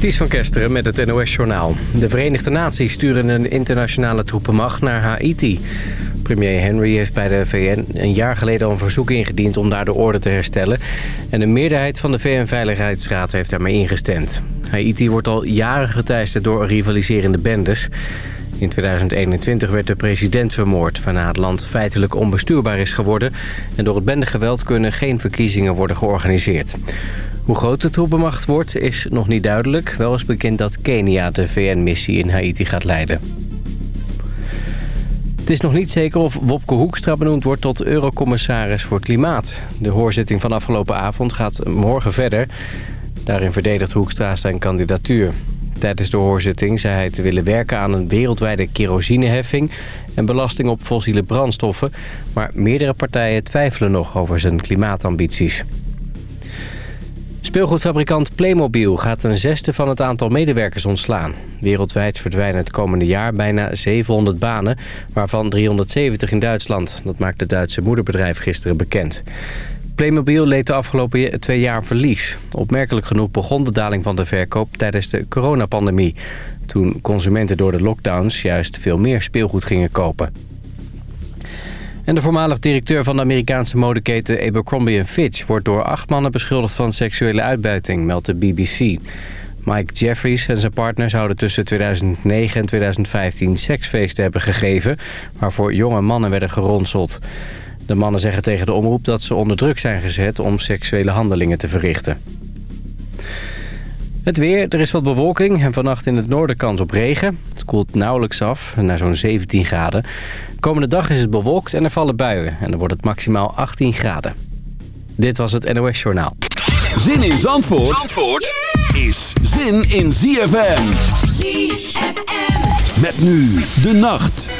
Ties van Kesteren met het NOS-journaal. De Verenigde Naties sturen een internationale troepenmacht naar Haiti. Premier Henry heeft bij de VN een jaar geleden al een verzoek ingediend om daar de orde te herstellen. En een meerderheid van de VN-veiligheidsraad heeft daarmee ingestemd. Haiti wordt al jaren geteisterd door rivaliserende bendes. In 2021 werd de president vermoord, waarna het land feitelijk onbestuurbaar is geworden. En door het bendegeweld kunnen geen verkiezingen worden georganiseerd. Hoe groot de troepenmacht wordt is nog niet duidelijk. Wel is bekend dat Kenia de VN-missie in Haiti gaat leiden. Het is nog niet zeker of Wopke Hoekstra benoemd wordt tot eurocommissaris voor Klimaat. De hoorzitting van afgelopen avond gaat morgen verder. Daarin verdedigt Hoekstra zijn kandidatuur. Tijdens de hoorzitting zei hij te willen werken aan een wereldwijde kerosineheffing... en belasting op fossiele brandstoffen. Maar meerdere partijen twijfelen nog over zijn klimaatambities. Speelgoedfabrikant Playmobil gaat een zesde van het aantal medewerkers ontslaan. Wereldwijd verdwijnen het komende jaar bijna 700 banen, waarvan 370 in Duitsland. Dat maakt het Duitse moederbedrijf gisteren bekend. Playmobil leed de afgelopen twee jaar verlies. Opmerkelijk genoeg begon de daling van de verkoop tijdens de coronapandemie. Toen consumenten door de lockdowns juist veel meer speelgoed gingen kopen. En de voormalig directeur van de Amerikaanse modeketen Abercrombie Fitch... wordt door acht mannen beschuldigd van seksuele uitbuiting, meldt de BBC. Mike Jeffries en zijn partner zouden tussen 2009 en 2015 seksfeesten hebben gegeven... waarvoor jonge mannen werden geronseld. De mannen zeggen tegen de omroep dat ze onder druk zijn gezet om seksuele handelingen te verrichten. Het weer, er is wat bewolking en vannacht in het noorden kans op regen. Het koelt nauwelijks af, naar zo'n 17 graden. Komende dag is het bewolkt en er vallen buien. En dan wordt het maximaal 18 graden. Dit was het NOS Journaal. Zin in Zandvoort, Zandvoort is zin in ZFM. ZFM. Met nu de nacht.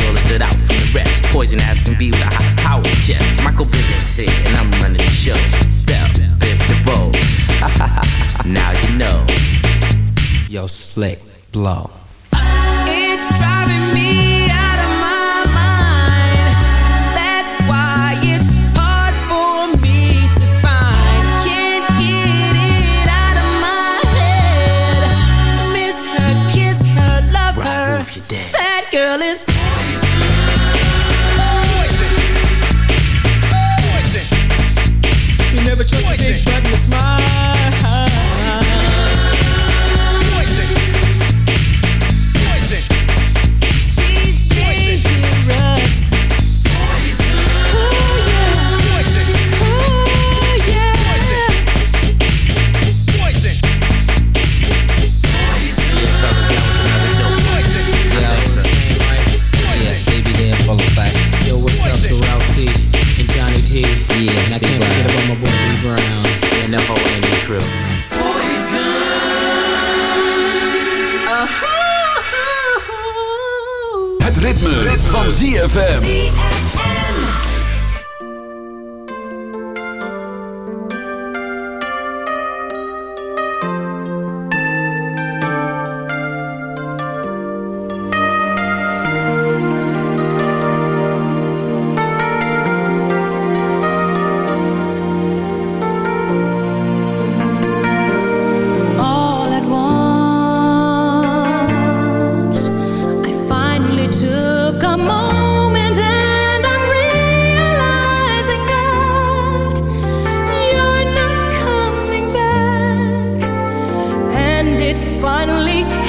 girl that stood out from the rest. Poison ass can be with a high power chest. Michael business here, and I'm running the show. Bell, Biv DeVoe. now you know. Yo, slick, blow. It's dry. smile. van ZFM. finally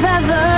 search forever?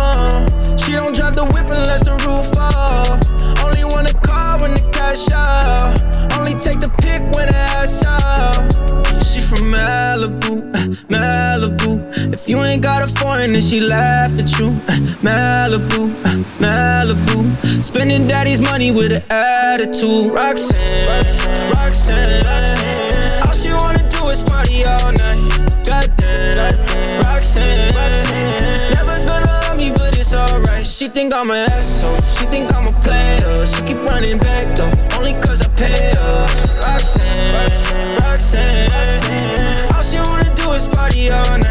Foreign, then she laugh at you. Uh, Malibu, uh, Malibu. Spending daddy's money with an attitude. Roxanne, Roxanne, Roxanne. All she wanna do is party all night. Goddamn, Roxanne. Never gonna love me, but it's alright. She think I'm an asshole. She think I'm a player. She keep running back though, only cause I pay her. Roxanne, Roxanne. All she wanna do is party all night.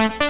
Zover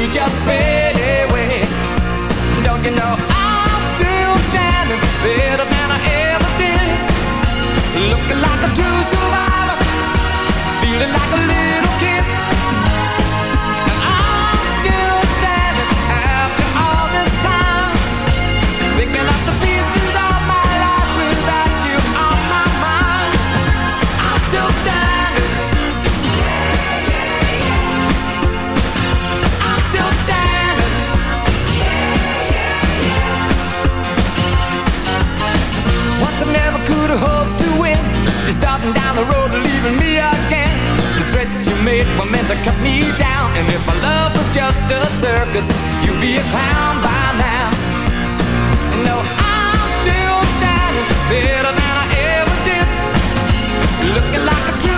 you just fade away. Don't you know I'm still standing better than I ever did? Looking like a true survivor, feeling like a made were meant to cut me down. And if my love was just a circus You'd be a clown by now. And no, I'm still standing Better than I ever did. Looking like a true